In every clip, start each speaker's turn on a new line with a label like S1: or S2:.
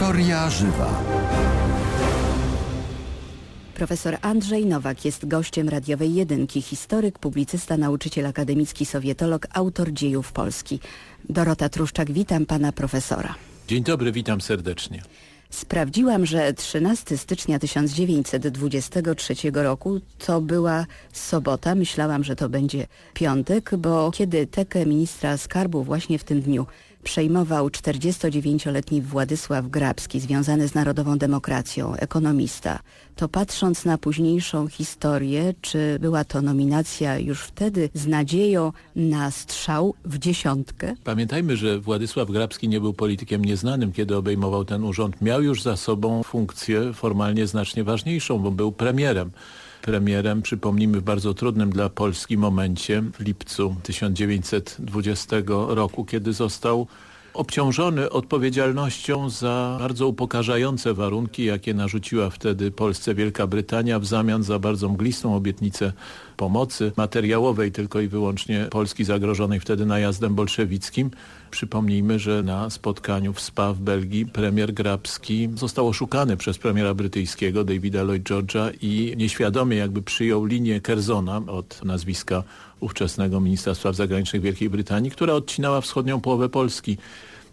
S1: Historia żywa.
S2: Profesor Andrzej Nowak jest gościem radiowej jedynki, historyk, publicysta, nauczyciel akademicki, sowietolog, autor dziejów Polski. Dorota Truszczak, witam pana profesora.
S3: Dzień dobry, witam serdecznie.
S2: Sprawdziłam, że 13 stycznia 1923 roku to była sobota. Myślałam, że to będzie piątek, bo kiedy tekę ministra skarbu właśnie w tym dniu przejmował 49-letni Władysław Grabski, związany z Narodową Demokracją, ekonomista, to patrząc na późniejszą historię, czy była to nominacja już wtedy z nadzieją na strzał w dziesiątkę?
S3: Pamiętajmy, że Władysław Grabski nie był politykiem nieznanym, kiedy obejmował ten urząd. Miał już za sobą funkcję formalnie znacznie ważniejszą, bo był premierem premierem, przypomnijmy, w bardzo trudnym dla Polski momencie w lipcu 1920 roku, kiedy został obciążony odpowiedzialnością za bardzo upokarzające warunki, jakie narzuciła wtedy Polsce Wielka Brytania w zamian za bardzo mglistą obietnicę pomocy materiałowej tylko i wyłącznie Polski zagrożonej wtedy najazdem bolszewickim. Przypomnijmy, że na spotkaniu w SPA w Belgii premier Grabski został oszukany przez premiera brytyjskiego Davida Lloyd George'a i nieświadomie jakby przyjął linię Kerzona od nazwiska ówczesnego ministra spraw zagranicznych Wielkiej Brytanii, która odcinała wschodnią połowę Polski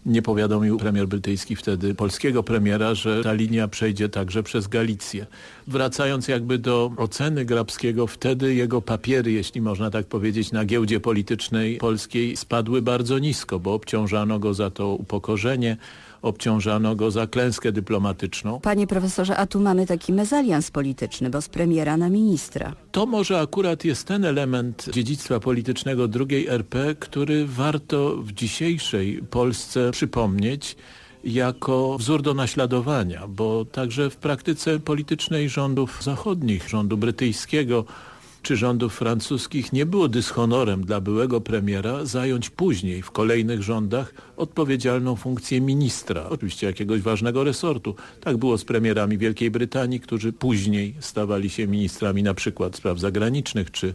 S3: nie powiadomił premier brytyjski wtedy polskiego premiera, że ta linia przejdzie także przez Galicję. Wracając jakby do oceny Grabskiego, wtedy jego papiery, jeśli można tak powiedzieć, na giełdzie politycznej polskiej spadły bardzo nisko, bo obciążano go za to upokorzenie, obciążano go za klęskę dyplomatyczną.
S2: Panie profesorze, a tu mamy taki mezalians polityczny, bo z premiera na ministra.
S3: To może akurat jest ten element dziedzictwa politycznego drugiej RP, który warto w dzisiejszej Polsce przypomnieć jako wzór do naśladowania, bo także w praktyce politycznej rządów zachodnich, rządu brytyjskiego, czy rządów francuskich nie było dyshonorem dla byłego premiera zająć później w kolejnych rządach odpowiedzialną funkcję ministra, oczywiście jakiegoś ważnego resortu. Tak było z premierami Wielkiej Brytanii, którzy później stawali się ministrami na przykład spraw zagranicznych czy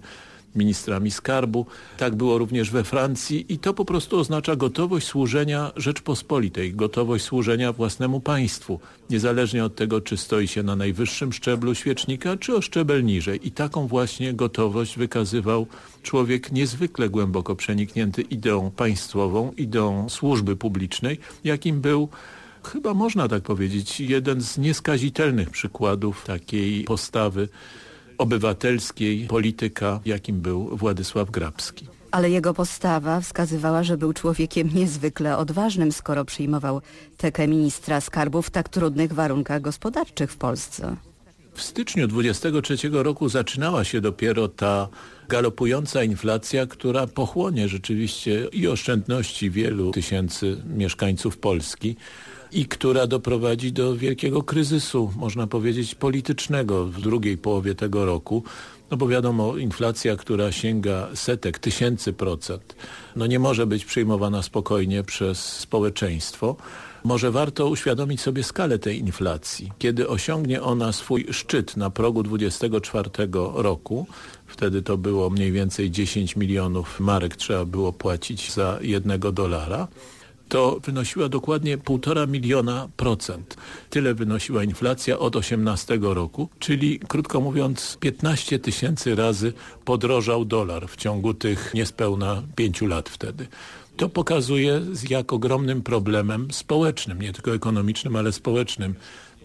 S3: ministrami skarbu. Tak było również we Francji i to po prostu oznacza gotowość służenia Rzeczpospolitej, gotowość służenia własnemu państwu, niezależnie od tego, czy stoi się na najwyższym szczeblu świecznika, czy o szczebel niżej. I taką właśnie gotowość wykazywał człowiek niezwykle głęboko przeniknięty ideą państwową, ideą służby publicznej, jakim był chyba można tak powiedzieć, jeden z nieskazitelnych przykładów takiej postawy obywatelskiej polityka, jakim był Władysław Grabski.
S2: Ale jego postawa wskazywała, że był człowiekiem niezwykle odważnym, skoro przyjmował tekę ministra skarbu w tak trudnych warunkach gospodarczych w Polsce.
S3: W styczniu 23 roku zaczynała się dopiero ta galopująca inflacja, która pochłonie rzeczywiście i oszczędności wielu tysięcy mieszkańców Polski i która doprowadzi do wielkiego kryzysu, można powiedzieć, politycznego w drugiej połowie tego roku. No bo wiadomo, inflacja, która sięga setek, tysięcy procent, no nie może być przyjmowana spokojnie przez społeczeństwo. Może warto uświadomić sobie skalę tej inflacji. Kiedy osiągnie ona swój szczyt na progu 24 roku, wtedy to było mniej więcej 10 milionów marek trzeba było płacić za jednego dolara, to wynosiła dokładnie 1,5 miliona procent. Tyle wynosiła inflacja od 18 roku, czyli krótko mówiąc 15 tysięcy razy podrożał dolar w ciągu tych niespełna pięciu lat wtedy. To pokazuje jak ogromnym problemem społecznym, nie tylko ekonomicznym, ale społecznym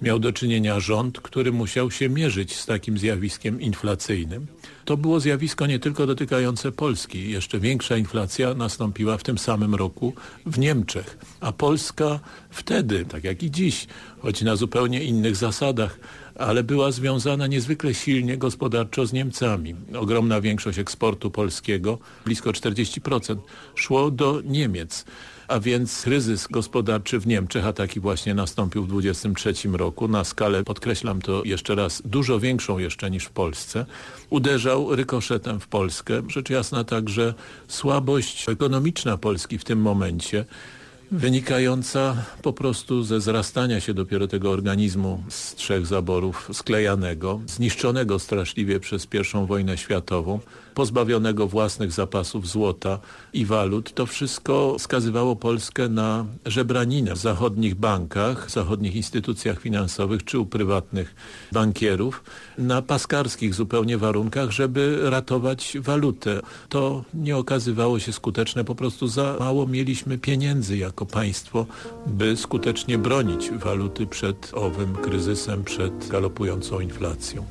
S3: miał do czynienia rząd, który musiał się mierzyć z takim zjawiskiem inflacyjnym. To było zjawisko nie tylko dotykające Polski. Jeszcze większa inflacja nastąpiła w tym samym roku w Niemczech. A Polska wtedy, tak jak i dziś, choć na zupełnie innych zasadach, ale była związana niezwykle silnie gospodarczo z Niemcami. Ogromna większość eksportu polskiego, blisko 40%, szło do Niemiec a więc kryzys gospodarczy w Niemczech, a taki właśnie nastąpił w 23 roku. Na skalę, podkreślam to jeszcze raz, dużo większą jeszcze niż w Polsce, uderzał rykoszetem w Polskę. Rzecz jasna także słabość ekonomiczna Polski w tym momencie, wynikająca po prostu ze zrastania się dopiero tego organizmu z trzech zaborów sklejanego, zniszczonego straszliwie przez I wojnę światową, pozbawionego własnych zapasów złota i walut. To wszystko skazywało Polskę na żebraninę w zachodnich bankach, zachodnich instytucjach finansowych czy u prywatnych bankierów na paskarskich zupełnie warunkach, żeby ratować walutę. To nie okazywało się skuteczne, po prostu za mało mieliśmy pieniędzy jako państwo, by skutecznie bronić waluty przed owym kryzysem, przed galopującą inflacją.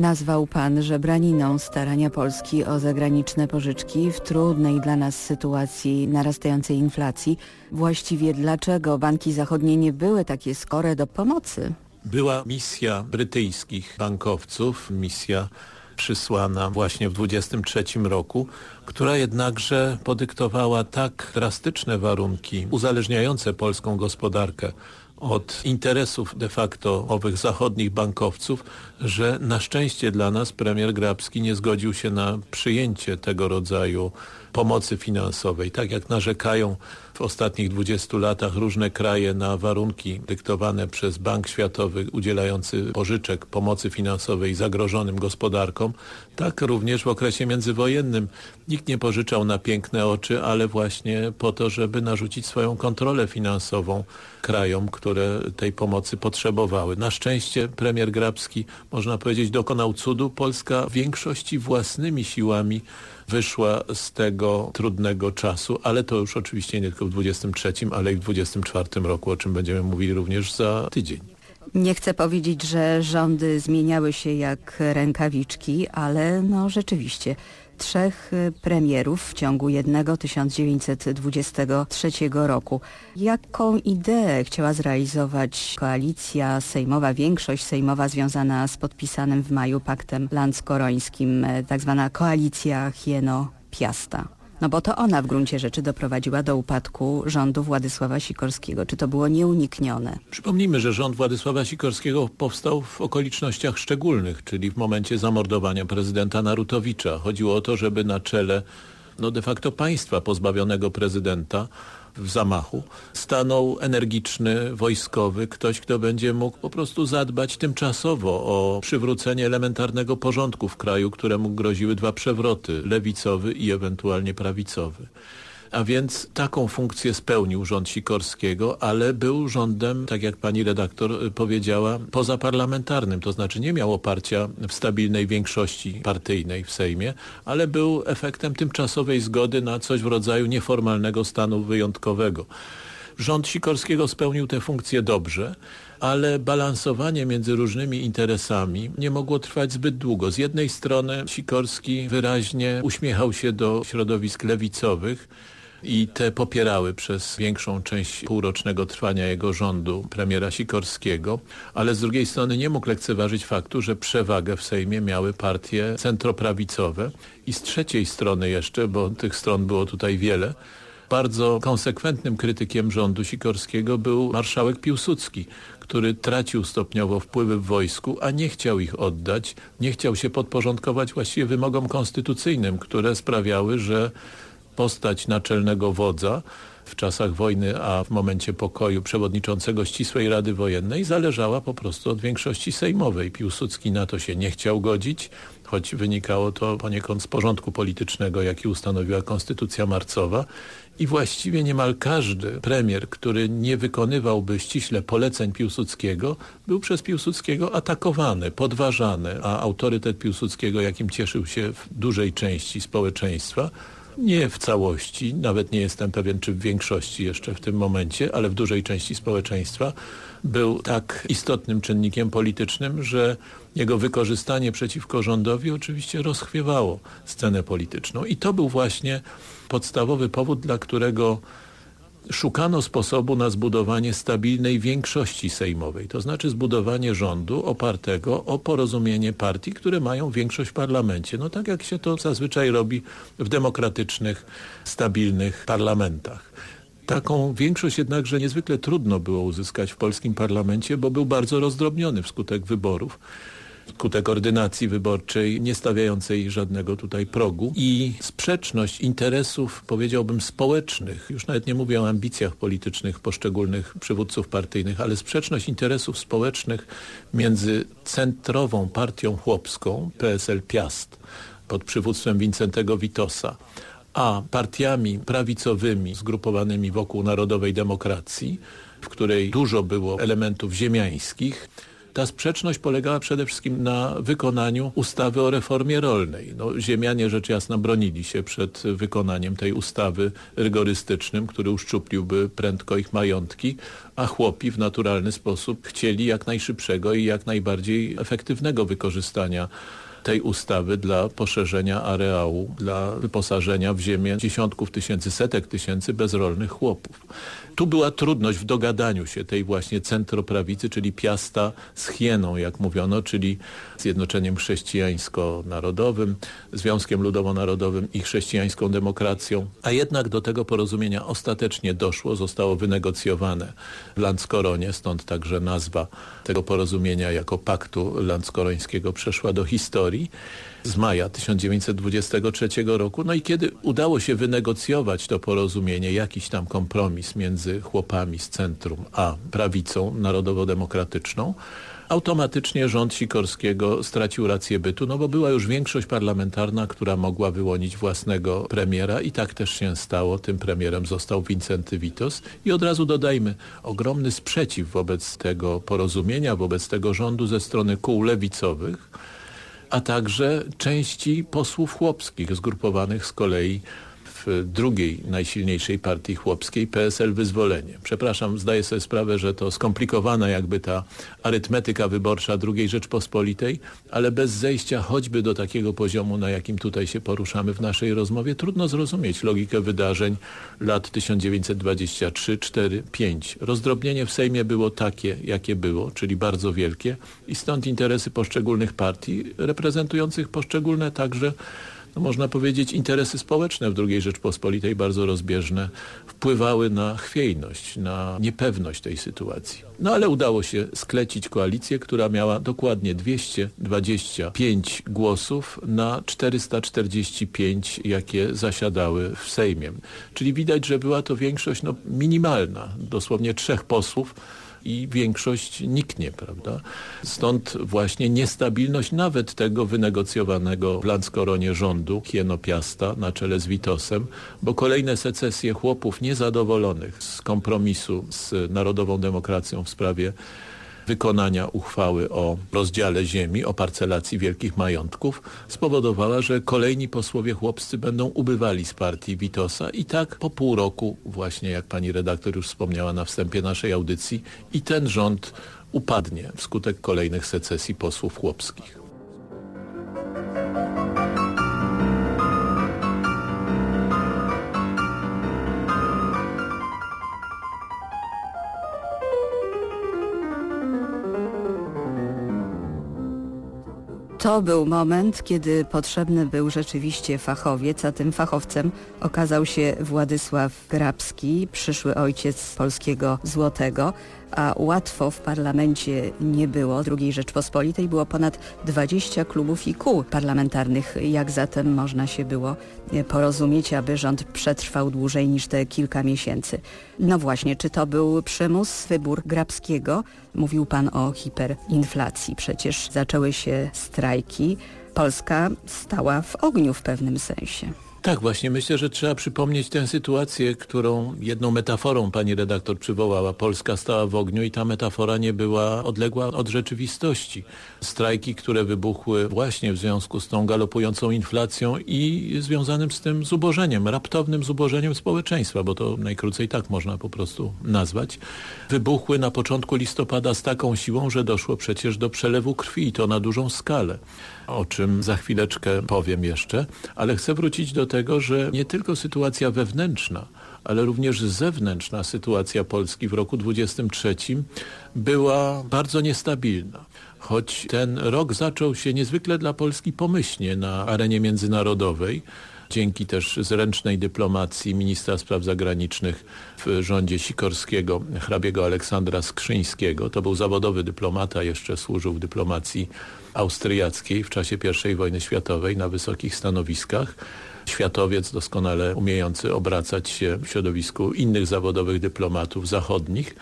S2: Nazwał pan żebraniną starania Polski o zagraniczne pożyczki w trudnej dla nas sytuacji narastającej inflacji. Właściwie dlaczego banki zachodnie nie były takie skore do pomocy?
S3: Była misja brytyjskich bankowców, misja przysłana właśnie w 23 roku, która jednakże podyktowała tak drastyczne warunki uzależniające polską gospodarkę od interesów de facto owych zachodnich bankowców, że na szczęście dla nas premier Grabski nie zgodził się na przyjęcie tego rodzaju pomocy finansowej. Tak jak narzekają w ostatnich 20 latach różne kraje na warunki dyktowane przez Bank Światowy udzielający pożyczek pomocy finansowej zagrożonym gospodarkom, tak również w okresie międzywojennym nikt nie pożyczał na piękne oczy, ale właśnie po to, żeby narzucić swoją kontrolę finansową krajom, które tej pomocy potrzebowały. Na szczęście premier Grabski, można powiedzieć, dokonał cudu. Polska w większości własnymi siłami wyszła z tego trudnego czasu, ale to już oczywiście nie tylko w 23, ale i w 24 roku, o czym będziemy mówili również za tydzień.
S2: Nie chcę powiedzieć, że rządy zmieniały się jak rękawiczki, ale no rzeczywiście trzech y, premierów w ciągu jednego 1923 roku. Jaką ideę chciała zrealizować koalicja sejmowa, większość sejmowa związana z podpisanym w maju paktem landskorońskim, e, tak zwana koalicja Hieno-Piasta? No bo to ona w gruncie rzeczy doprowadziła do upadku rządu Władysława Sikorskiego. Czy to było nieuniknione?
S3: Przypomnijmy, że rząd Władysława Sikorskiego powstał w okolicznościach szczególnych, czyli w momencie zamordowania prezydenta Narutowicza. Chodziło o to, żeby na czele no de facto państwa pozbawionego prezydenta w zamachu stanął energiczny, wojskowy, ktoś, kto będzie mógł po prostu zadbać tymczasowo o przywrócenie elementarnego porządku w kraju, któremu groziły dwa przewroty, lewicowy i ewentualnie prawicowy. A więc taką funkcję spełnił rząd Sikorskiego, ale był rządem, tak jak pani redaktor powiedziała, pozaparlamentarnym. To znaczy nie miał oparcia w stabilnej większości partyjnej w Sejmie, ale był efektem tymczasowej zgody na coś w rodzaju nieformalnego stanu wyjątkowego. Rząd Sikorskiego spełnił tę funkcję dobrze, ale balansowanie między różnymi interesami nie mogło trwać zbyt długo. Z jednej strony Sikorski wyraźnie uśmiechał się do środowisk lewicowych, i te popierały przez większą część półrocznego trwania jego rządu premiera Sikorskiego, ale z drugiej strony nie mógł lekceważyć faktu, że przewagę w Sejmie miały partie centroprawicowe. I z trzeciej strony jeszcze, bo tych stron było tutaj wiele, bardzo konsekwentnym krytykiem rządu Sikorskiego był marszałek Piłsudski, który tracił stopniowo wpływy w wojsku, a nie chciał ich oddać, nie chciał się podporządkować właściwie wymogom konstytucyjnym, które sprawiały, że postać naczelnego wodza w czasach wojny, a w momencie pokoju przewodniczącego ścisłej Rady Wojennej zależała po prostu od większości sejmowej. Piłsudski na to się nie chciał godzić, choć wynikało to poniekąd z porządku politycznego, jaki ustanowiła Konstytucja Marcowa i właściwie niemal każdy premier, który nie wykonywałby ściśle poleceń Piłsudskiego, był przez Piłsudskiego atakowany, podważany, a autorytet Piłsudskiego, jakim cieszył się w dużej części społeczeństwa, nie w całości, nawet nie jestem pewien, czy w większości jeszcze w tym momencie, ale w dużej części społeczeństwa był tak istotnym czynnikiem politycznym, że jego wykorzystanie przeciwko rządowi oczywiście rozchwiewało scenę polityczną. I to był właśnie podstawowy powód, dla którego szukano sposobu na zbudowanie stabilnej większości sejmowej, to znaczy zbudowanie rządu opartego o porozumienie partii, które mają większość w parlamencie. No tak jak się to zazwyczaj robi w demokratycznych, stabilnych parlamentach. Taką większość jednakże niezwykle trudno było uzyskać w polskim parlamencie, bo był bardzo rozdrobniony wskutek wyborów skutek ordynacji wyborczej, nie stawiającej żadnego tutaj progu i sprzeczność interesów, powiedziałbym, społecznych, już nawet nie mówię o ambicjach politycznych poszczególnych przywódców partyjnych, ale sprzeczność interesów społecznych między centrową partią chłopską, PSL Piast, pod przywództwem Wincentego Witosa, a partiami prawicowymi zgrupowanymi wokół Narodowej Demokracji, w której dużo było elementów ziemiańskich, ta sprzeczność polegała przede wszystkim na wykonaniu ustawy o reformie rolnej. No, ziemianie rzecz jasna bronili się przed wykonaniem tej ustawy rygorystycznym, który uszczupliłby prędko ich majątki, a chłopi w naturalny sposób chcieli jak najszybszego i jak najbardziej efektywnego wykorzystania tej ustawy dla poszerzenia areału, dla wyposażenia w ziemię dziesiątków tysięcy, setek tysięcy bezrolnych chłopów. Tu była trudność w dogadaniu się tej właśnie centroprawicy, czyli Piasta z Hieną, jak mówiono, czyli Zjednoczeniem Chrześcijańsko-Narodowym, Związkiem Ludowo-Narodowym i Chrześcijańską Demokracją. A jednak do tego porozumienia ostatecznie doszło, zostało wynegocjowane w Landskoronie, stąd także nazwa tego porozumienia jako Paktu Landskorońskiego przeszła do historii z maja 1923 roku. No i kiedy udało się wynegocjować to porozumienie, jakiś tam kompromis między chłopami z centrum a prawicą narodowo-demokratyczną, automatycznie rząd Sikorskiego stracił rację bytu, no bo była już większość parlamentarna, która mogła wyłonić własnego premiera i tak też się stało. Tym premierem został Wincenty Witos i od razu dodajmy, ogromny sprzeciw wobec tego porozumienia, wobec tego rządu ze strony kół lewicowych, a także części posłów chłopskich zgrupowanych z kolei drugiej najsilniejszej partii chłopskiej, PSL Wyzwolenie. Przepraszam, zdaję sobie sprawę, że to skomplikowana jakby ta arytmetyka wyborcza II Rzeczpospolitej, ale bez zejścia choćby do takiego poziomu, na jakim tutaj się poruszamy w naszej rozmowie, trudno zrozumieć logikę wydarzeń lat 1923, 4, 5. Rozdrobnienie w Sejmie było takie, jakie było, czyli bardzo wielkie i stąd interesy poszczególnych partii reprezentujących poszczególne także no można powiedzieć, interesy społeczne w II Rzeczpospolitej bardzo rozbieżne wpływały na chwiejność, na niepewność tej sytuacji. No ale udało się sklecić koalicję, która miała dokładnie 225 głosów na 445, jakie zasiadały w Sejmie. Czyli widać, że była to większość no, minimalna, dosłownie trzech posłów, i większość niknie, prawda? Stąd właśnie niestabilność nawet tego wynegocjowanego w Landskoronie rządu Kienopiasta na czele z Witosem, bo kolejne secesje chłopów niezadowolonych z kompromisu z Narodową Demokracją w sprawie wykonania uchwały o rozdziale ziemi, o parcelacji wielkich majątków spowodowała, że kolejni posłowie chłopscy będą ubywali z partii Witosa i tak po pół roku właśnie jak pani redaktor już wspomniała na wstępie naszej audycji i ten rząd upadnie wskutek kolejnych secesji posłów chłopskich.
S2: To był moment, kiedy potrzebny był rzeczywiście fachowiec, a tym fachowcem okazał się Władysław Grabski, przyszły ojciec polskiego złotego, a łatwo w parlamencie nie było II Rzeczpospolitej. Było ponad 20 klubów i kół parlamentarnych. Jak zatem można się było porozumieć, aby rząd przetrwał dłużej niż te kilka miesięcy? No właśnie, czy to był przymus, wybór Grabskiego? Mówił pan o hiperinflacji. Przecież zaczęły się strajki. Polska stała w ogniu w pewnym sensie.
S3: Tak, właśnie myślę, że trzeba przypomnieć tę sytuację, którą jedną metaforą pani redaktor przywołała. Polska stała w ogniu i ta metafora nie była odległa od rzeczywistości. Strajki, które wybuchły właśnie w związku z tą galopującą inflacją i związanym z tym zubożeniem, raptownym zubożeniem społeczeństwa, bo to najkrócej tak można po prostu nazwać, wybuchły na początku listopada z taką siłą, że doszło przecież do przelewu krwi i to na dużą skalę o czym za chwileczkę powiem jeszcze, ale chcę wrócić do tego, że nie tylko sytuacja wewnętrzna, ale również zewnętrzna sytuacja Polski w roku 23 była bardzo niestabilna. Choć ten rok zaczął się niezwykle dla Polski pomyślnie na arenie międzynarodowej, dzięki też zręcznej dyplomacji ministra spraw zagranicznych w rządzie Sikorskiego, hrabiego Aleksandra Skrzyńskiego. To był zawodowy dyplomata, jeszcze służył w dyplomacji austriackiej w czasie I wojny światowej na wysokich stanowiskach. Światowiec doskonale umiejący obracać się w środowisku innych zawodowych dyplomatów zachodnich,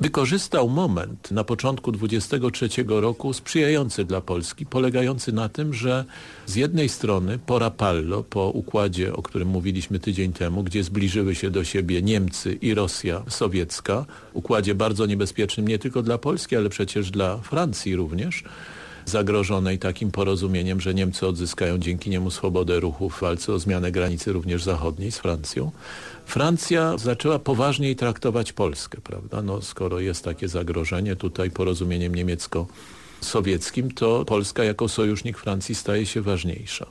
S3: wykorzystał moment na początku 23 roku sprzyjający dla Polski, polegający na tym, że z jednej strony po Rapallo, po układzie, o którym mówiliśmy tydzień temu, gdzie zbliżyły się do siebie Niemcy i Rosja sowiecka, układzie bardzo niebezpiecznym nie tylko dla Polski, ale przecież dla Francji również, zagrożonej takim porozumieniem, że Niemcy odzyskają dzięki niemu swobodę ruchu w walce o zmianę granicy również zachodniej z Francją. Francja zaczęła poważniej traktować Polskę, prawda? No, skoro jest takie zagrożenie tutaj porozumieniem niemiecko-sowieckim, to Polska jako sojusznik Francji staje się ważniejsza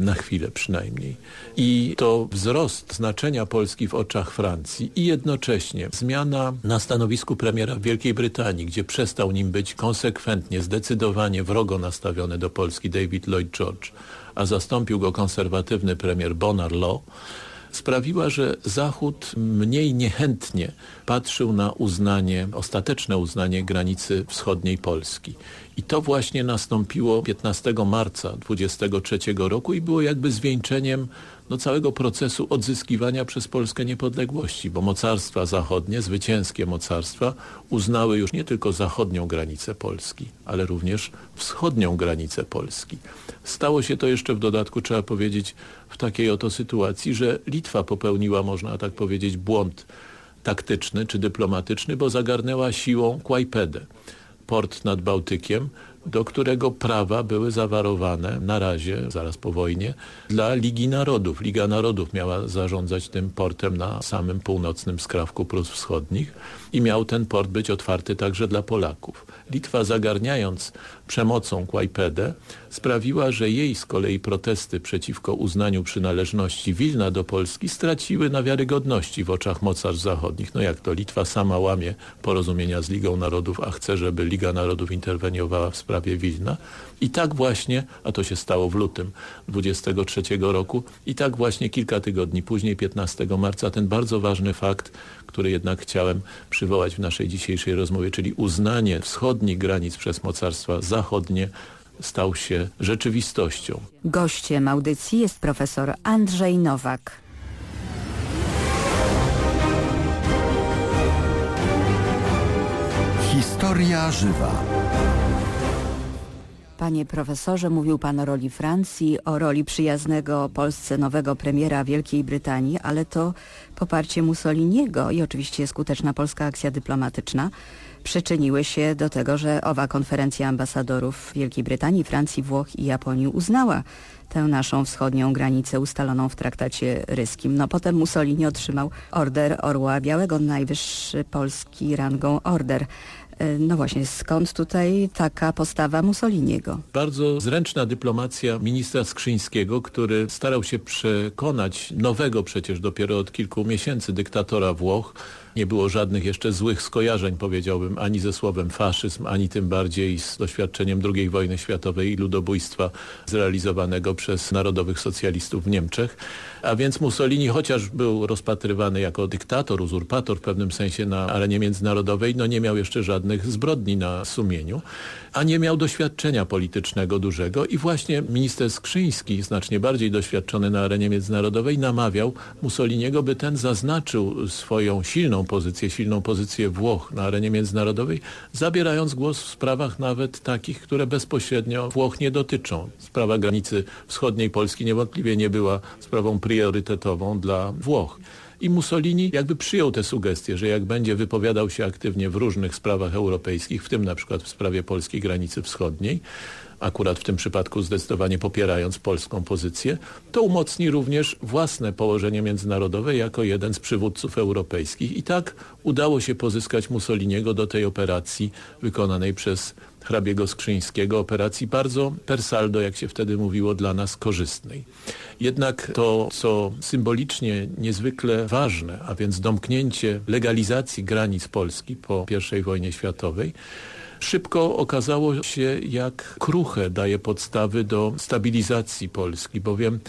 S3: na chwilę przynajmniej. I to wzrost znaczenia Polski w oczach Francji i jednocześnie zmiana na stanowisku premiera w Wielkiej Brytanii, gdzie przestał nim być konsekwentnie, zdecydowanie wrogo nastawiony do Polski David Lloyd George, a zastąpił go konserwatywny premier Bonar Law, sprawiła, że Zachód mniej niechętnie patrzył na uznanie, ostateczne uznanie granicy wschodniej Polski. I to właśnie nastąpiło 15 marca 23 roku i było jakby zwieńczeniem no, całego procesu odzyskiwania przez Polskę niepodległości, bo mocarstwa zachodnie, zwycięskie mocarstwa uznały już nie tylko zachodnią granicę Polski, ale również wschodnią granicę Polski. Stało się to jeszcze w dodatku, trzeba powiedzieć, w takiej oto sytuacji, że Litwa popełniła, można tak powiedzieć, błąd taktyczny czy dyplomatyczny, bo zagarnęła siłą Kłajpedę, port nad Bałtykiem, do którego prawa były zawarowane na razie, zaraz po wojnie, dla Ligi Narodów. Liga Narodów miała zarządzać tym portem na samym północnym skrawku Prus Wschodnich i miał ten port być otwarty także dla Polaków. Litwa zagarniając przemocą Kłajpedę sprawiła, że jej z kolei protesty przeciwko uznaniu przynależności Wilna do Polski straciły na wiarygodności w oczach mocarstw zachodnich. No jak to Litwa sama łamie porozumienia z Ligą Narodów, a chce, żeby Liga Narodów interweniowała w sprawie Wilna. I tak właśnie, a to się stało w lutym 23 roku, i tak właśnie kilka tygodni później, 15 marca, ten bardzo ważny fakt, który jednak chciałem przywołać w naszej dzisiejszej rozmowie, czyli uznanie wschodnich granic przez mocarstwa zachodnie stał się rzeczywistością.
S2: Gościem audycji jest profesor Andrzej Nowak.
S1: Historia żywa.
S2: Panie profesorze, mówił pan o roli Francji, o roli przyjaznego Polsce nowego premiera Wielkiej Brytanii, ale to poparcie Mussoliniego i oczywiście skuteczna polska akcja dyplomatyczna przyczyniły się do tego, że owa konferencja ambasadorów Wielkiej Brytanii, Francji, Włoch i Japonii uznała tę naszą wschodnią granicę ustaloną w traktacie ryskim. No potem Mussolini otrzymał order Orła Białego, najwyższy polski rangą order. E, no właśnie, skąd tutaj taka postawa Mussoliniego?
S3: Bardzo zręczna dyplomacja ministra Skrzyńskiego, który starał się przekonać nowego przecież dopiero od kilku miesięcy dyktatora Włoch, nie było żadnych jeszcze złych skojarzeń, powiedziałbym, ani ze słowem faszyzm, ani tym bardziej z doświadczeniem II wojny światowej i ludobójstwa zrealizowanego przez narodowych socjalistów w Niemczech. A więc Mussolini, chociaż był rozpatrywany jako dyktator, uzurpator w pewnym sensie na arenie międzynarodowej, no nie miał jeszcze żadnych zbrodni na sumieniu, a nie miał doświadczenia politycznego dużego i właśnie minister Skrzyński, znacznie bardziej doświadczony na arenie międzynarodowej, namawiał Mussoliniego, by ten zaznaczył swoją silną pozycję, silną pozycję Włoch na arenie międzynarodowej, zabierając głos w sprawach nawet takich, które bezpośrednio Włoch nie dotyczą. Sprawa granicy wschodniej Polski niewątpliwie nie była sprawą priorytetową dla Włoch. I Mussolini jakby przyjął te sugestie, że jak będzie wypowiadał się aktywnie w różnych sprawach europejskich, w tym na przykład w sprawie polskiej granicy wschodniej, akurat w tym przypadku zdecydowanie popierając polską pozycję, to umocni również własne położenie międzynarodowe jako jeden z przywódców europejskich. I tak udało się pozyskać Mussoliniego do tej operacji wykonanej przez hrabiego Skrzyńskiego, operacji bardzo per saldo, jak się wtedy mówiło, dla nas korzystnej. Jednak to, co symbolicznie niezwykle ważne, a więc domknięcie legalizacji granic Polski po I wojnie światowej, szybko okazało się, jak kruche daje podstawy do stabilizacji Polski, bowiem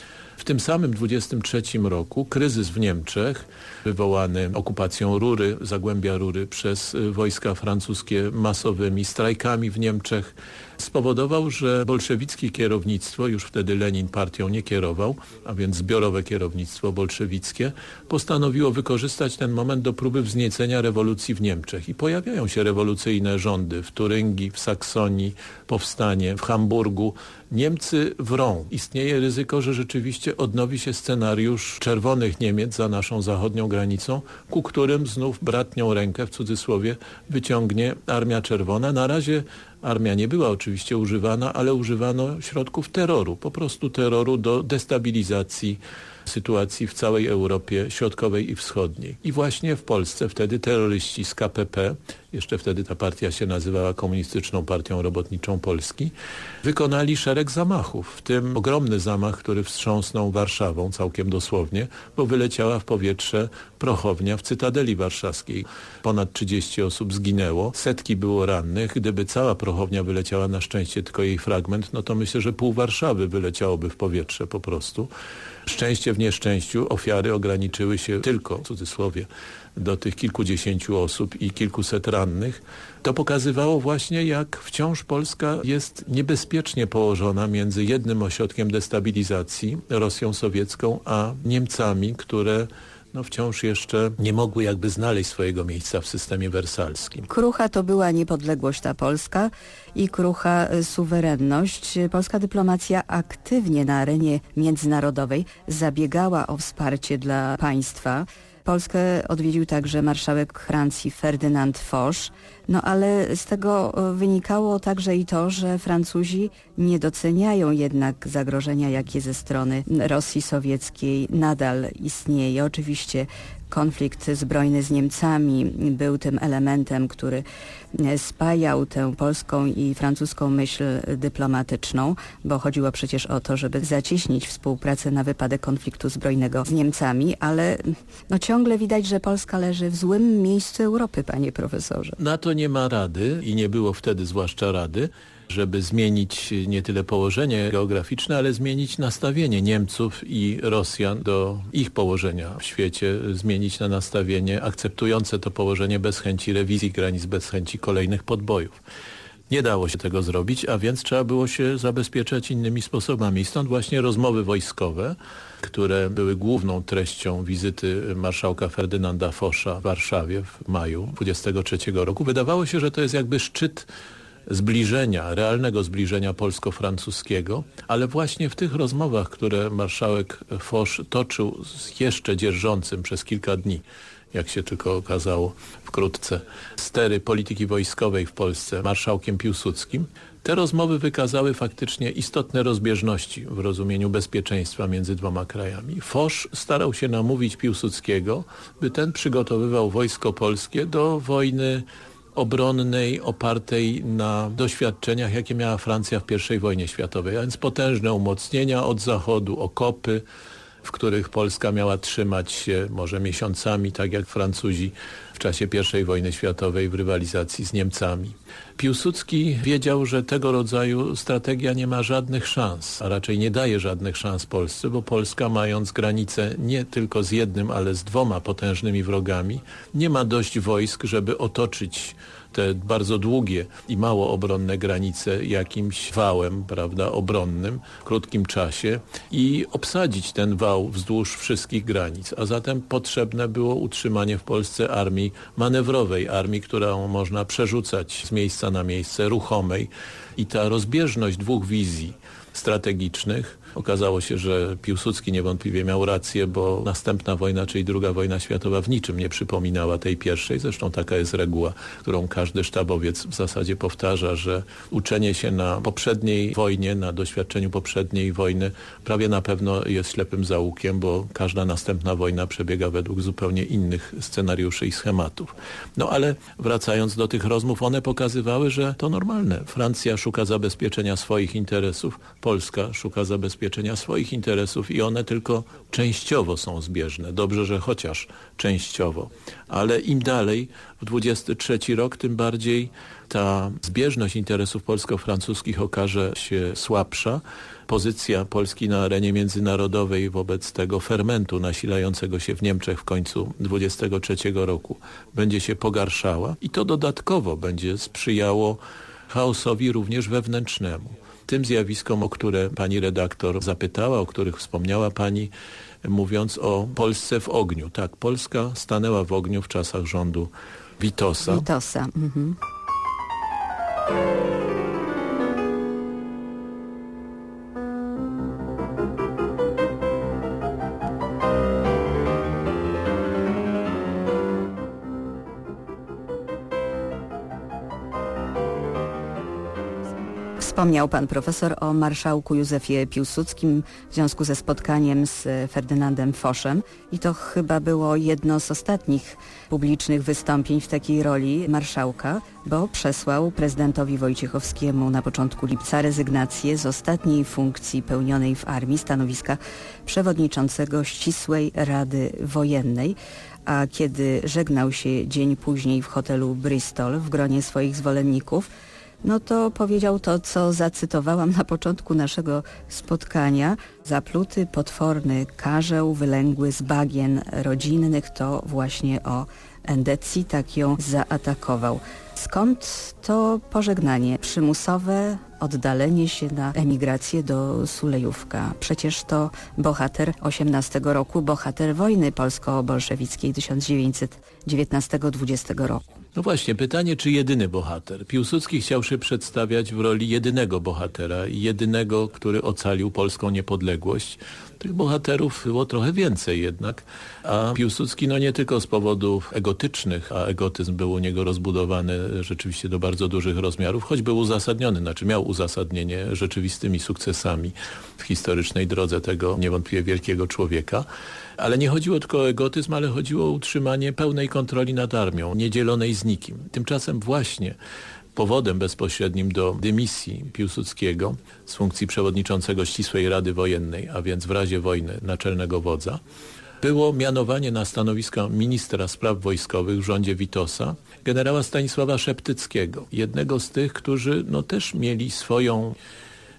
S3: w tym samym 23 roku kryzys w Niemczech, wywołany okupacją Rury, Zagłębia Rury przez wojska francuskie masowymi strajkami w Niemczech, spowodował, że bolszewickie kierownictwo, już wtedy Lenin partią nie kierował, a więc zbiorowe kierownictwo bolszewickie, postanowiło wykorzystać ten moment do próby wzniecenia rewolucji w Niemczech. I pojawiają się rewolucyjne rządy w Turyngii, w Saksonii, powstanie w Hamburgu. Niemcy wrą. Istnieje ryzyko, że rzeczywiście odnowi się scenariusz czerwonych Niemiec za naszą zachodnią granicą, ku którym znów bratnią rękę, w cudzysłowie, wyciągnie Armia Czerwona. Na razie Armia nie była oczywiście używana, ale używano środków terroru, po prostu terroru do destabilizacji sytuacji w całej Europie Środkowej i Wschodniej. I właśnie w Polsce wtedy terroryści z KPP, jeszcze wtedy ta partia się nazywała Komunistyczną Partią Robotniczą Polski, wykonali szereg zamachów, w tym ogromny zamach, który wstrząsnął Warszawą całkiem dosłownie, bo wyleciała w powietrze prochownia w Cytadeli Warszawskiej. Ponad 30 osób zginęło, setki było rannych. Gdyby cała prochownia wyleciała, na szczęście tylko jej fragment, no to myślę, że pół Warszawy wyleciałoby w powietrze po prostu. Szczęście w nieszczęściu ofiary ograniczyły się tylko, w cudzysłowie, do tych kilkudziesięciu osób i kilkuset rannych. To pokazywało właśnie, jak wciąż Polska jest niebezpiecznie położona między jednym ośrodkiem destabilizacji, Rosją sowiecką, a Niemcami, które no wciąż jeszcze nie mogły jakby znaleźć swojego miejsca w systemie wersalskim.
S2: Krucha to była niepodległość ta polska i krucha y, suwerenność. Polska dyplomacja aktywnie na arenie międzynarodowej zabiegała o wsparcie dla państwa. Polskę odwiedził także marszałek Francji Ferdynand Foch, no ale z tego e, wynikało także i to, że Francuzi nie doceniają jednak zagrożenia, jakie ze strony Rosji Sowieckiej nadal istnieje. Oczywiście konflikt zbrojny z Niemcami był tym elementem, który spajał tę polską i francuską myśl dyplomatyczną, bo chodziło przecież o to, żeby zacieśnić współpracę na wypadek konfliktu zbrojnego z Niemcami, ale no ciągle widać, że Polska leży w złym miejscu Europy, panie profesorze.
S3: Na to nie ma rady i nie było wtedy zwłaszcza rady żeby zmienić nie tyle położenie geograficzne, ale zmienić nastawienie Niemców i Rosjan do ich położenia w świecie, zmienić na nastawienie akceptujące to położenie bez chęci rewizji granic, bez chęci kolejnych podbojów. Nie dało się tego zrobić, a więc trzeba było się zabezpieczać innymi sposobami. Stąd właśnie rozmowy wojskowe, które były główną treścią wizyty marszałka Ferdynanda Fosza w Warszawie w maju 23 roku. Wydawało się, że to jest jakby szczyt zbliżenia, realnego zbliżenia polsko-francuskiego, ale właśnie w tych rozmowach, które marszałek Foch toczył z jeszcze dzierżącym przez kilka dni, jak się tylko okazało wkrótce, stery polityki wojskowej w Polsce marszałkiem Piłsudskim, te rozmowy wykazały faktycznie istotne rozbieżności w rozumieniu bezpieczeństwa między dwoma krajami. Foch starał się namówić Piłsudskiego, by ten przygotowywał wojsko polskie do wojny obronnej opartej na doświadczeniach, jakie miała Francja w I wojnie światowej, a więc potężne umocnienia od zachodu, okopy, w których Polska miała trzymać się może miesiącami, tak jak Francuzi czasie I wojny światowej w rywalizacji z Niemcami. Piłsudski wiedział, że tego rodzaju strategia nie ma żadnych szans, a raczej nie daje żadnych szans Polsce, bo Polska mając granicę nie tylko z jednym, ale z dwoma potężnymi wrogami, nie ma dość wojsk, żeby otoczyć te bardzo długie i mało obronne granice jakimś wałem prawda, obronnym w krótkim czasie i obsadzić ten wał wzdłuż wszystkich granic. A zatem potrzebne było utrzymanie w Polsce armii manewrowej, armii, którą można przerzucać z miejsca na miejsce, ruchomej i ta rozbieżność dwóch wizji strategicznych Okazało się, że Piłsudski niewątpliwie miał rację, bo następna wojna, czyli druga wojna światowa w niczym nie przypominała tej pierwszej. Zresztą taka jest reguła, którą każdy sztabowiec w zasadzie powtarza, że uczenie się na poprzedniej wojnie, na doświadczeniu poprzedniej wojny prawie na pewno jest ślepym zaułkiem, bo każda następna wojna przebiega według zupełnie innych scenariuszy i schematów. No ale wracając do tych rozmów, one pokazywały, że to normalne. Francja szuka zabezpieczenia swoich interesów, Polska szuka zabezpieczenia zabezpieczenia swoich interesów i one tylko częściowo są zbieżne. Dobrze, że chociaż częściowo. Ale im dalej w 23 rok, tym bardziej ta zbieżność interesów polsko-francuskich okaże się słabsza. Pozycja Polski na arenie międzynarodowej wobec tego fermentu nasilającego się w Niemczech w końcu 23 roku będzie się pogarszała i to dodatkowo będzie sprzyjało chaosowi również wewnętrznemu. Tym zjawiskom, o które pani redaktor zapytała, o których wspomniała pani, mówiąc o Polsce w ogniu. Tak, Polska stanęła w ogniu w czasach rządu Witosa.
S2: Witosa. Mhm. Wspomniał pan profesor o marszałku Józefie Piłsudskim w związku ze spotkaniem z Ferdynandem Foszem. I to chyba było jedno z ostatnich publicznych wystąpień w takiej roli marszałka, bo przesłał prezydentowi Wojciechowskiemu na początku lipca rezygnację z ostatniej funkcji pełnionej w armii stanowiska przewodniczącego ścisłej Rady Wojennej. A kiedy żegnał się dzień później w hotelu Bristol w gronie swoich zwolenników, no to powiedział to, co zacytowałam na początku naszego spotkania. Zapluty, potworny karzeł wylęgły z bagien rodzinnych, to właśnie o Endecji tak ją zaatakował. Skąd to pożegnanie przymusowe, oddalenie się na emigrację do Sulejówka? Przecież to bohater 18 roku, bohater wojny polsko-bolszewickiej 1919-20 roku.
S3: No właśnie, pytanie, czy jedyny bohater. Piłsudski chciał się przedstawiać w roli jedynego bohatera, jedynego, który ocalił polską niepodległość. Tych bohaterów było trochę więcej jednak, a Piłsudski no nie tylko z powodów egotycznych, a egotyzm był u niego rozbudowany rzeczywiście do bardzo dużych rozmiarów, choć był uzasadniony, znaczy miał uzasadnienie rzeczywistymi sukcesami w historycznej drodze tego niewątpliwie wielkiego człowieka. Ale nie chodziło tylko o egotyzm, ale chodziło o utrzymanie pełnej kontroli nad armią, niedzielonej z nikim. Tymczasem właśnie powodem bezpośrednim do dymisji Piłsudskiego z funkcji przewodniczącego Ścisłej Rady Wojennej, a więc w razie wojny naczelnego wodza, było mianowanie na stanowisko ministra spraw wojskowych w rządzie Witosa generała Stanisława Szeptyckiego, jednego z tych, którzy no, też mieli swoją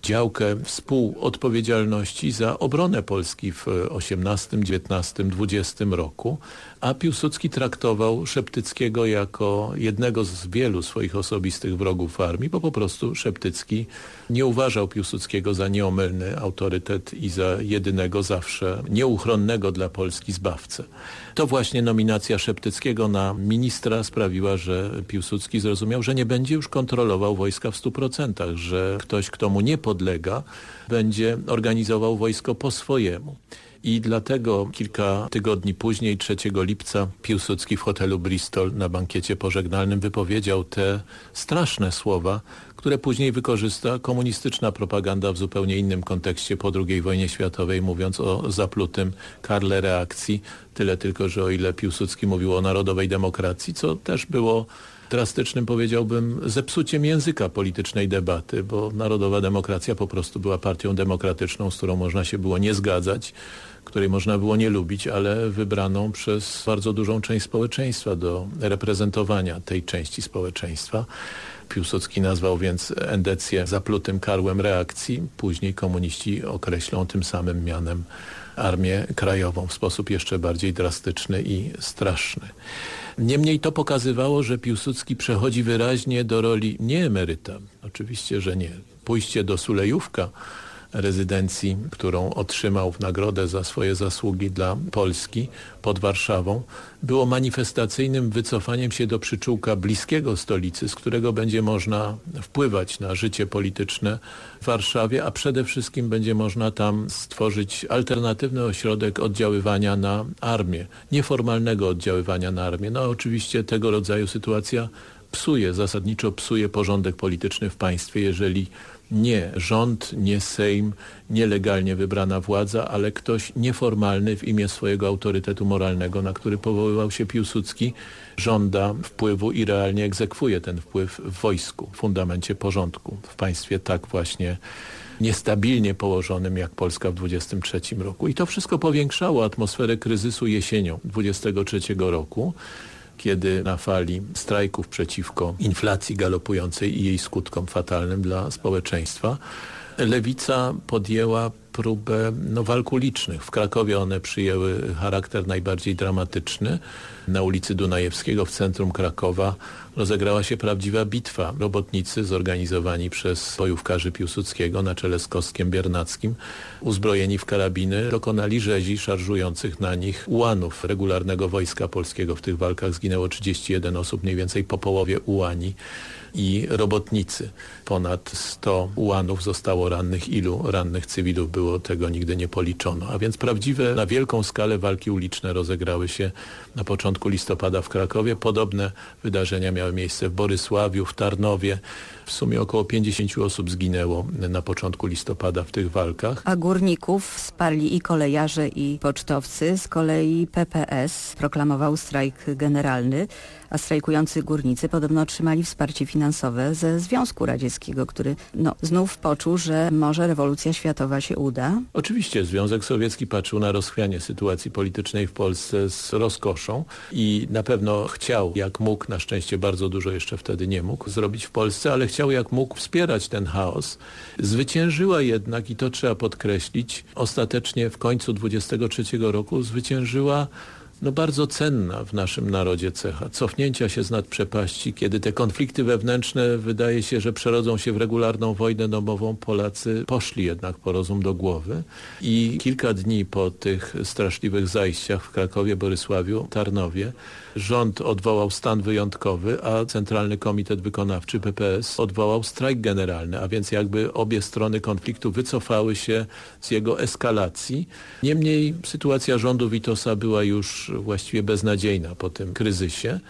S3: działkę współodpowiedzialności za obronę Polski w 18, 19, 20 roku, a Piłsudski traktował Szeptyckiego jako jednego z wielu swoich osobistych wrogów armii, bo po prostu Szeptycki nie uważał Piłsudskiego za nieomylny autorytet i za jedynego zawsze nieuchronnego dla Polski zbawcę. To właśnie nominacja Szeptyckiego na ministra sprawiła, że Piłsudski zrozumiał, że nie będzie już kontrolował wojska w stu procentach, że ktoś, kto mu nie podlega, będzie organizował wojsko po swojemu. I dlatego kilka tygodni później, 3 lipca, Piłsudski w hotelu Bristol na bankiecie pożegnalnym wypowiedział te straszne słowa, które później wykorzysta komunistyczna propaganda w zupełnie innym kontekście po II wojnie światowej, mówiąc o zaplutym Karle reakcji. Tyle tylko, że o ile Piłsudski mówił o narodowej demokracji, co też było drastycznym, powiedziałbym, zepsuciem języka politycznej debaty, bo narodowa demokracja po prostu była partią demokratyczną, z którą można się było nie zgadzać, której można było nie lubić, ale wybraną przez bardzo dużą część społeczeństwa do reprezentowania tej części społeczeństwa. Piłsudski nazwał więc endecję zaplutym karłem reakcji. Później komuniści określą tym samym mianem Armię Krajową w sposób jeszcze bardziej drastyczny i straszny. Niemniej to pokazywało, że Piłsudski przechodzi wyraźnie do roli nie emeryta. Oczywiście, że nie. Pójście do Sulejówka rezydencji, którą otrzymał w nagrodę za swoje zasługi dla Polski pod Warszawą, było manifestacyjnym wycofaniem się do przyczółka bliskiego stolicy, z którego będzie można wpływać na życie polityczne w Warszawie, a przede wszystkim będzie można tam stworzyć alternatywny ośrodek oddziaływania na armię, nieformalnego oddziaływania na armię. No oczywiście tego rodzaju sytuacja psuje, zasadniczo psuje porządek polityczny w państwie, jeżeli nie rząd, nie Sejm, nielegalnie wybrana władza, ale ktoś nieformalny w imię swojego autorytetu moralnego, na który powoływał się Piłsudski, żąda wpływu i realnie egzekwuje ten wpływ w wojsku, w fundamencie porządku. W państwie tak właśnie niestabilnie położonym jak Polska w 23 roku. I to wszystko powiększało atmosferę kryzysu jesienią 23 roku kiedy na fali strajków przeciwko inflacji galopującej i jej skutkom fatalnym dla społeczeństwa Lewica podjęła próbę no, walk ulicznych. W Krakowie one przyjęły charakter najbardziej dramatyczny. Na ulicy Dunajewskiego w centrum Krakowa rozegrała się prawdziwa bitwa. Robotnicy zorganizowani przez bojówkarzy Piłsudskiego na czele z Kostkiem Biernackim, uzbrojeni w karabiny, dokonali rzezi szarżujących na nich ułanów regularnego Wojska Polskiego. W tych walkach zginęło 31 osób, mniej więcej po połowie ułani i robotnicy. Ponad 100 ułanów zostało rannych. Ilu rannych cywilów było, tego nigdy nie policzono. A więc prawdziwe, na wielką skalę walki uliczne rozegrały się na początku listopada w Krakowie. Podobne wydarzenia miały miejsce w Borysławiu, w Tarnowie. W sumie około 50 osób zginęło na początku listopada w tych walkach.
S2: A górników sparli i kolejarze i pocztowcy. Z kolei PPS proklamował strajk generalny, a strajkujący górnicy podobno otrzymali wsparcie finansowe ze Związku Radzieckiego, który no, znów poczuł, że może rewolucja światowa się uda.
S3: Oczywiście Związek Sowiecki patrzył na rozchwianie sytuacji politycznej w Polsce z rozkoszą i na pewno chciał, jak mógł, na szczęście bardzo dużo jeszcze wtedy nie mógł zrobić w Polsce, ale chciał jak mógł wspierać ten chaos. Zwyciężyła jednak, i to trzeba podkreślić, ostatecznie w końcu 23 roku zwyciężyła no bardzo cenna w naszym narodzie cecha. Cofnięcia się z nad przepaści, kiedy te konflikty wewnętrzne wydaje się, że przerodzą się w regularną wojnę domową, Polacy poszli jednak po rozum do głowy i kilka dni po tych straszliwych zajściach w Krakowie, Borysławiu, Tarnowie rząd odwołał stan wyjątkowy, a Centralny Komitet Wykonawczy PPS odwołał strajk generalny, a więc jakby obie strony konfliktu wycofały się z jego eskalacji. Niemniej sytuacja rządu Witosa była już właściwie beznadziejna po tym kryzysie.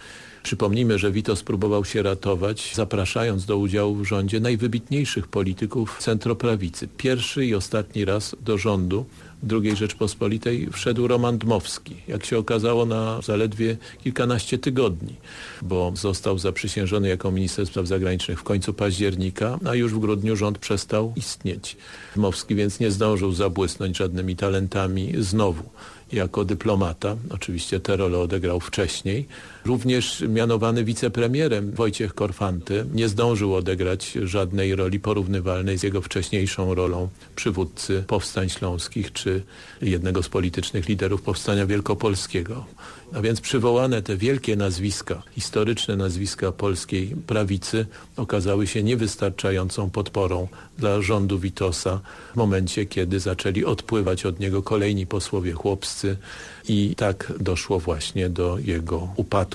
S3: Przypomnijmy, że Witos próbował się ratować, zapraszając do udziału w rządzie najwybitniejszych polityków centroprawicy. Pierwszy i ostatni raz do rządu II Rzeczpospolitej wszedł Roman Dmowski. Jak się okazało na zaledwie kilkanaście tygodni, bo został zaprzysiężony jako minister spraw zagranicznych w końcu października, a już w grudniu rząd przestał istnieć. Dmowski więc nie zdążył zabłysnąć żadnymi talentami znowu jako dyplomata. Oczywiście tę rolę odegrał wcześniej. Również mianowany wicepremierem Wojciech Korfanty nie zdążył odegrać żadnej roli porównywalnej z jego wcześniejszą rolą przywódcy powstań śląskich czy jednego z politycznych liderów powstania wielkopolskiego. A więc przywołane te wielkie nazwiska, historyczne nazwiska polskiej prawicy okazały się niewystarczającą podporą dla rządu Witosa w momencie, kiedy zaczęli odpływać od niego kolejni posłowie chłopscy i tak doszło właśnie do jego upadku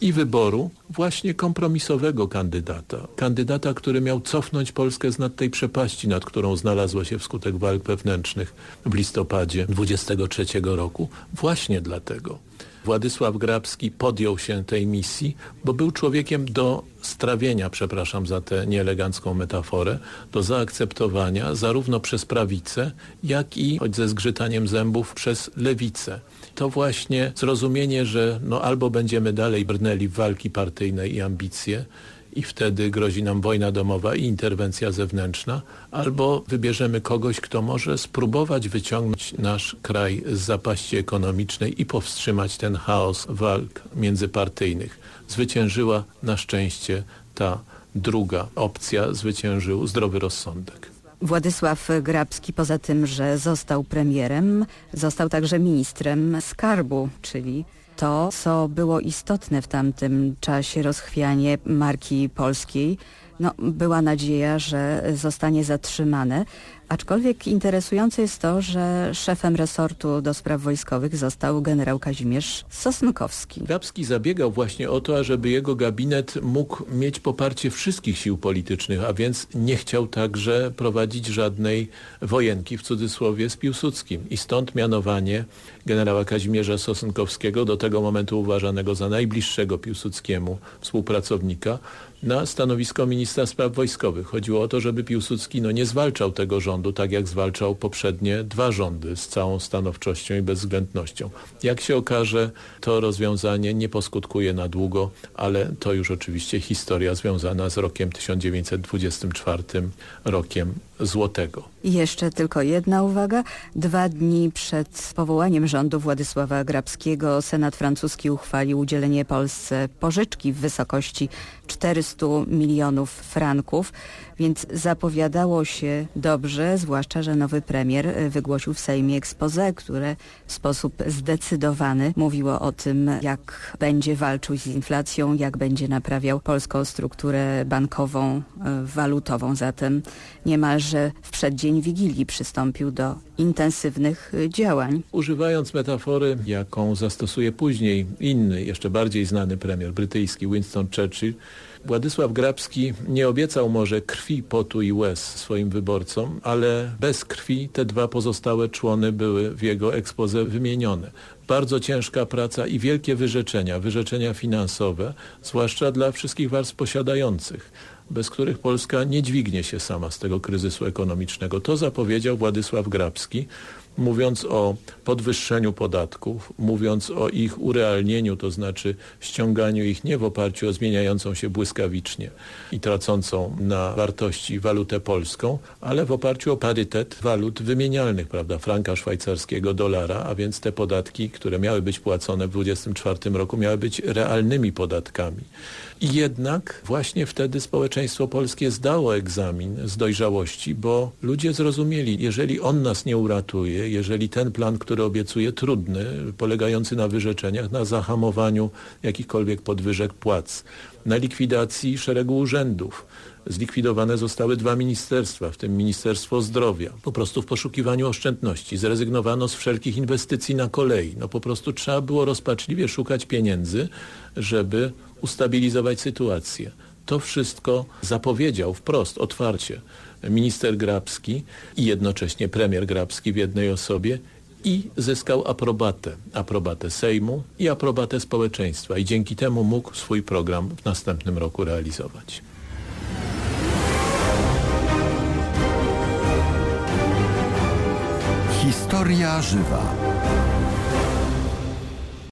S3: i wyboru właśnie kompromisowego kandydata. Kandydata, który miał cofnąć Polskę z nad tej przepaści, nad którą znalazła się wskutek walk wewnętrznych w listopadzie 23 roku. Właśnie dlatego Władysław Grabski podjął się tej misji, bo był człowiekiem do strawienia, przepraszam za tę nieelegancką metaforę, do zaakceptowania zarówno przez prawicę, jak i, choć ze zgrzytaniem zębów, przez lewicę. To właśnie zrozumienie, że no albo będziemy dalej brnęli w walki partyjne i ambicje, i wtedy grozi nam wojna domowa i interwencja zewnętrzna, albo wybierzemy kogoś, kto może spróbować wyciągnąć nasz kraj z zapaści ekonomicznej i powstrzymać ten chaos walk międzypartyjnych. Zwyciężyła na szczęście ta druga opcja, zwyciężył zdrowy rozsądek.
S2: Władysław Grabski poza tym, że został premierem, został także ministrem skarbu, czyli to, co było istotne w tamtym czasie, rozchwianie marki polskiej, no, była nadzieja, że zostanie zatrzymane, Aczkolwiek interesujące jest to, że szefem resortu do spraw wojskowych został generał Kazimierz Sosnkowski.
S3: Grabski zabiegał właśnie o to, ażeby jego gabinet mógł mieć poparcie wszystkich sił politycznych, a więc nie chciał także prowadzić żadnej wojenki w cudzysłowie z Piłsudskim. I stąd mianowanie generała Kazimierza Sosnkowskiego, do tego momentu uważanego za najbliższego Piłsudskiemu współpracownika, na stanowisko ministra spraw wojskowych. Chodziło o to, żeby Piłsudski no, nie zwalczał tego rządu, rządu, tak jak zwalczał poprzednie dwa rządy z całą stanowczością i bezwzględnością. Jak się okaże, to rozwiązanie nie poskutkuje na długo, ale to już oczywiście historia związana z rokiem 1924, rokiem złotego.
S2: Jeszcze tylko jedna uwaga. Dwa dni przed powołaniem rządu Władysława Grabskiego Senat francuski uchwalił udzielenie Polsce pożyczki w wysokości 400 milionów franków, więc zapowiadało się dobrze, zwłaszcza, że nowy premier wygłosił w Sejmie expose, które w sposób zdecydowany mówiło o tym, jak będzie walczył z inflacją, jak będzie naprawiał polską strukturę bankową, walutową. Zatem niemalże w przeddzień Wigilii przystąpił do intensywnych działań.
S3: Używając metafory, jaką zastosuje później inny, jeszcze bardziej znany premier brytyjski Winston Churchill, Władysław Grabski nie obiecał może krwi, potu i łez swoim wyborcom, ale bez krwi te dwa pozostałe człony były w jego ekspoze wymienione. Bardzo ciężka praca i wielkie wyrzeczenia, wyrzeczenia finansowe, zwłaszcza dla wszystkich warstw posiadających bez których Polska nie dźwignie się sama z tego kryzysu ekonomicznego. To zapowiedział Władysław Grabski, mówiąc o podwyższeniu podatków, mówiąc o ich urealnieniu, to znaczy ściąganiu ich nie w oparciu o zmieniającą się błyskawicznie i tracącą na wartości walutę polską, ale w oparciu o parytet walut wymienialnych, prawda, franka szwajcarskiego, dolara, a więc te podatki, które miały być płacone w 2024 roku, miały być realnymi podatkami. I jednak właśnie wtedy społeczeństwo polskie zdało egzamin z dojrzałości, bo ludzie zrozumieli, jeżeli on nas nie uratuje, jeżeli ten plan, który obiecuje trudny, polegający na wyrzeczeniach, na zahamowaniu jakichkolwiek podwyżek płac, na likwidacji szeregu urzędów, zlikwidowane zostały dwa ministerstwa, w tym Ministerstwo Zdrowia. Po prostu w poszukiwaniu oszczędności zrezygnowano z wszelkich inwestycji na kolei. No po prostu trzeba było rozpaczliwie szukać pieniędzy, żeby ustabilizować sytuację. To wszystko zapowiedział wprost, otwarcie minister Grabski i jednocześnie premier Grabski w jednej osobie i zyskał aprobatę, aprobatę Sejmu i aprobatę społeczeństwa i dzięki temu mógł swój program w następnym roku realizować.
S1: Historia żywa.